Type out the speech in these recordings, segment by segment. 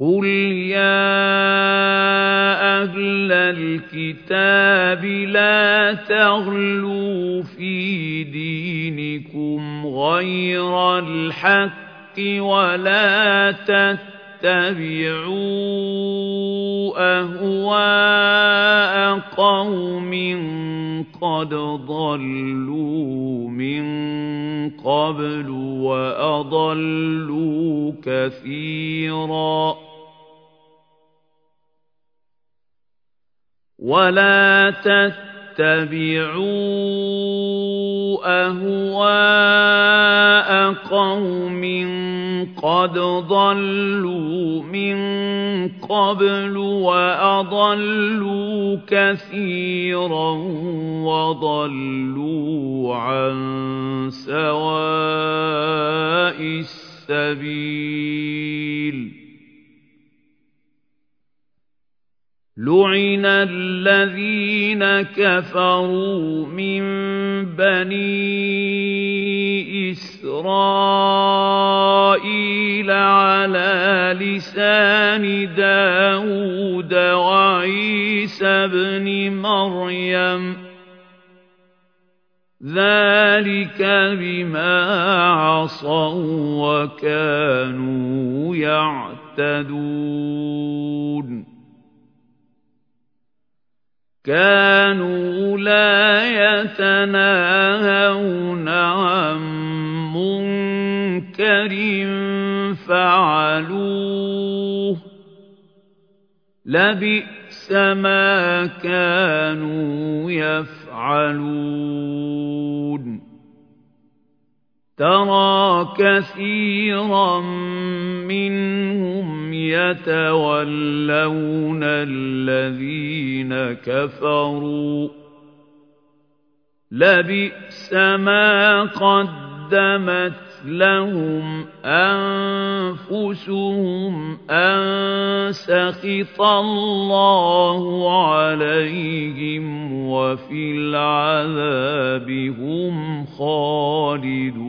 قُلْ يَا أَهْلَ الْكِتَابِ لَا تَغْلُوا فِي دِينِكُمْ غَيْرَ الْحَقِّ وَلَا تَتَّبِعُوا أَهْوَاءَ قَوْمٍ قَدْ ضَلُّوا مِن قَبْلُ وَأَضَلُّوا كَثِيرًا وَلَا تَتَّبِعُوا أَهْوَاءَ قَوْمٍ قَدْ ضَلُّوا مِن قَبْلُ وَأَضَلُّوا كَثِيرًا وَضَلُّوا عَن سَوَاءِ السَّبِيلِ. لُعِنَ الَّذِينَ كَفَرُوا مِن بَنِي إِسْرَائِيلَ عَلَىٰ لِسَانِ دَاوُودَ وَعِيسَى ابْنِ مَرْيَمَ ۚ ذَٰلِكَ بِمَا عَصَوا وَّكَانُوا يَعْتَدُونَ كَانُوا لَا يَتَنَاهَوْنَ عَن مُّنكَرٍ فَعَلُوهُ ۚ لَبِئْسَ مَا كَانُوا يَفْعَلُونَ تَرَىٰ كَثِيرًا مِّنْهُمْ يَتَوَلَّوْنَ الَّذِينَ كَفَرُوا ۚ لَبِئْسَ مَا قَدَّمَتْ لَهُمْ أَنفُسُهُمْ أَن سَخِطَ اللَّهُ عَلَيْهِمْ وَفِي الْعَذَابِ هُمْ خَالِدُونَ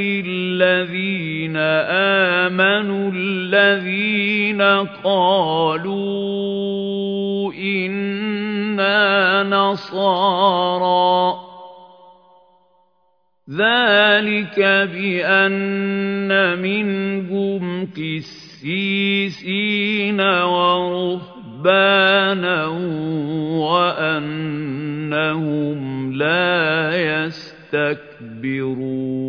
لِّلَّذِينَ آمَنُوا الَّذِينَ قَالُوا إِنَّا نَصَارَىٰ ۚ. ذَٰلِكَ بِأَنَّ مِنْهُمْ قِسِّيسِينَ وَرُهْبَانًا وَأَنَّهُمْ لَا يَسْتَكْبِرُونَ